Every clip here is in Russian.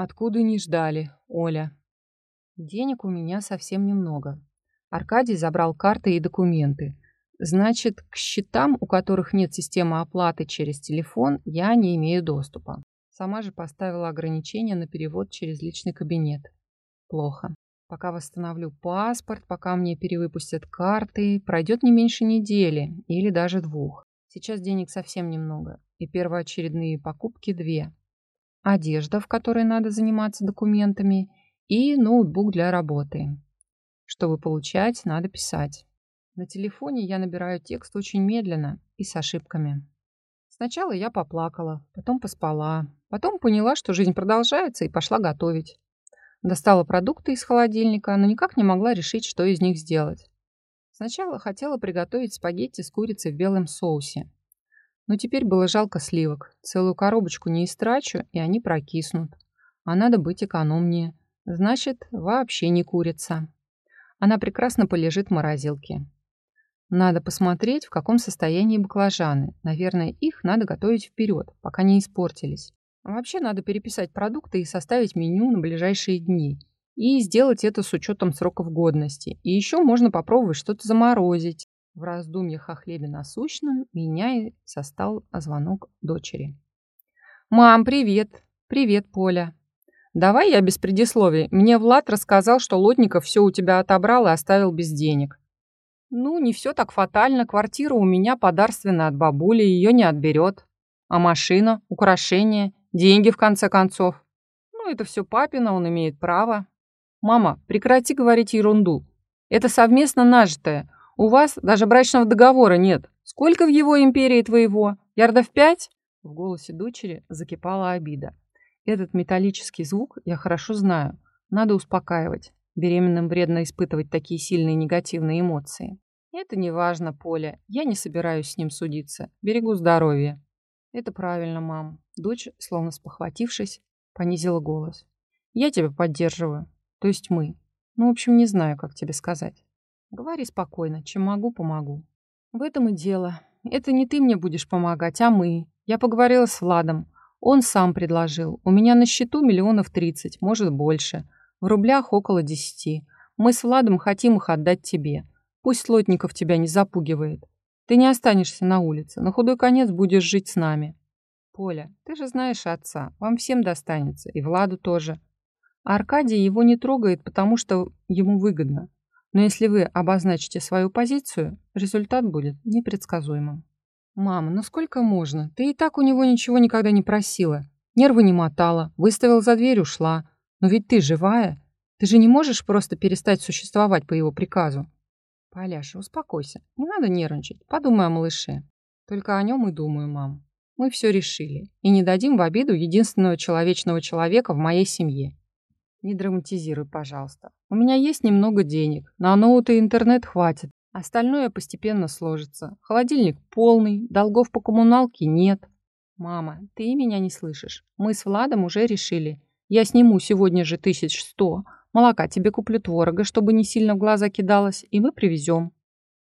Откуда не ждали, Оля? Денег у меня совсем немного. Аркадий забрал карты и документы. Значит, к счетам, у которых нет системы оплаты через телефон, я не имею доступа. Сама же поставила ограничения на перевод через личный кабинет. Плохо. Пока восстановлю паспорт, пока мне перевыпустят карты, пройдет не меньше недели или даже двух. Сейчас денег совсем немного, и первоочередные покупки две. Одежда, в которой надо заниматься документами, и ноутбук для работы. Чтобы получать, надо писать. На телефоне я набираю текст очень медленно и с ошибками. Сначала я поплакала, потом поспала, потом поняла, что жизнь продолжается, и пошла готовить. Достала продукты из холодильника, но никак не могла решить, что из них сделать. Сначала хотела приготовить спагетти с курицей в белом соусе. Но теперь было жалко сливок. Целую коробочку не истрачу, и они прокиснут. А надо быть экономнее. Значит, вообще не курица. Она прекрасно полежит в морозилке. Надо посмотреть, в каком состоянии баклажаны. Наверное, их надо готовить вперед, пока не испортились. Вообще надо переписать продукты и составить меню на ближайшие дни. И сделать это с учетом сроков годности. И еще можно попробовать что-то заморозить. В раздумьях о хлебе насущном меня и состал звонок дочери. «Мам, привет!» «Привет, Поля!» «Давай я без предисловий. Мне Влад рассказал, что Лотников все у тебя отобрал и оставил без денег. Ну, не все так фатально. Квартира у меня подарственная от бабули, ее не отберет. А машина, украшения, деньги в конце концов. Ну, это все папина, он имеет право. Мама, прекрати говорить ерунду. Это совместно нажитое. У вас даже брачного договора нет. Сколько в его империи твоего? Ярдов пять? В голосе дочери закипала обида. Этот металлический звук я хорошо знаю. Надо успокаивать. Беременным вредно испытывать такие сильные негативные эмоции. Это не важно, Поля. Я не собираюсь с ним судиться. Берегу здоровье. Это правильно, мам. Дочь, словно спохватившись, понизила голос. Я тебя поддерживаю. То есть мы. Ну, в общем, не знаю, как тебе сказать. Говори спокойно. Чем могу, помогу. В этом и дело. Это не ты мне будешь помогать, а мы. Я поговорила с Владом. Он сам предложил. У меня на счету миллионов тридцать, может больше. В рублях около десяти. Мы с Владом хотим их отдать тебе. Пусть Лотников тебя не запугивает. Ты не останешься на улице. На худой конец будешь жить с нами. Поля, ты же знаешь отца. Вам всем достанется. И Владу тоже. А Аркадий его не трогает, потому что ему выгодно. Но если вы обозначите свою позицию, результат будет непредсказуемым. Мама, ну сколько можно? Ты и так у него ничего никогда не просила. Нервы не мотала, выставил за дверь, ушла. Но ведь ты живая. Ты же не можешь просто перестать существовать по его приказу. Поляша, успокойся. Не надо нервничать. Подумай о малыше. Только о нем и думаю, мам. Мы все решили. И не дадим в обиду единственного человечного человека в моей семье. Не драматизируй, пожалуйста. У меня есть немного денег. На ноут и интернет хватит. Остальное постепенно сложится. Холодильник полный, долгов по коммуналке нет. Мама, ты меня не слышишь. Мы с Владом уже решили. Я сниму сегодня же тысяч сто. Молока тебе куплю творога, чтобы не сильно в глаза кидалось, и мы привезем.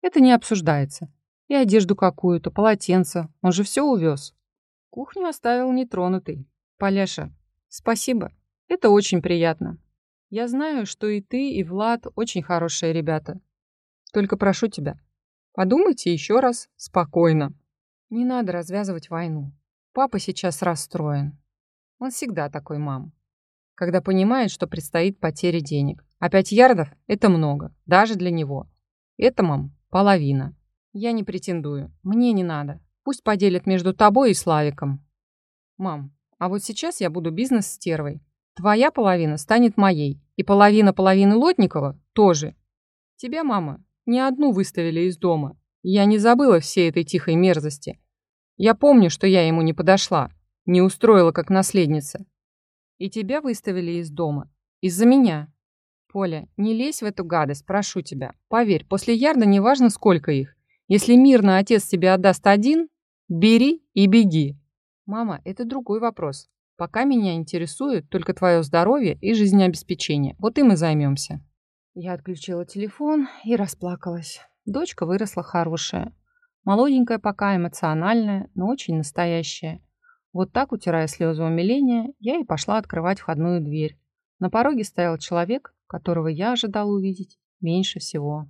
Это не обсуждается. И одежду какую-то, полотенце. Он же все увез. Кухню оставил нетронутой. Поляша, спасибо. Это очень приятно. Я знаю, что и ты, и Влад очень хорошие ребята. Только прошу тебя, подумайте еще раз спокойно. Не надо развязывать войну. Папа сейчас расстроен. Он всегда такой, мам когда понимает, что предстоит потеря денег. А 5 ярдов – это много, даже для него. Это, мам, половина. Я не претендую, мне не надо. Пусть поделят между тобой и Славиком. Мам, а вот сейчас я буду бизнес-стервой. Твоя половина станет моей, и половина половины Лотникова тоже. Тебя, мама, не одну выставили из дома. Я не забыла всей этой тихой мерзости. Я помню, что я ему не подошла, не устроила как наследница. И тебя выставили из дома. Из-за меня. Поля, не лезь в эту гадость, прошу тебя. Поверь, после ярда неважно, сколько их. Если мирно отец тебе отдаст один, бери и беги. Мама, это другой вопрос. Пока меня интересует только твое здоровье и жизнеобеспечение. Вот им и займемся. Я отключила телефон и расплакалась. Дочка выросла хорошая. Молоденькая пока, эмоциональная, но очень настоящая. Вот так, утирая слезы умиления, я и пошла открывать входную дверь. На пороге стоял человек, которого я ожидал увидеть меньше всего.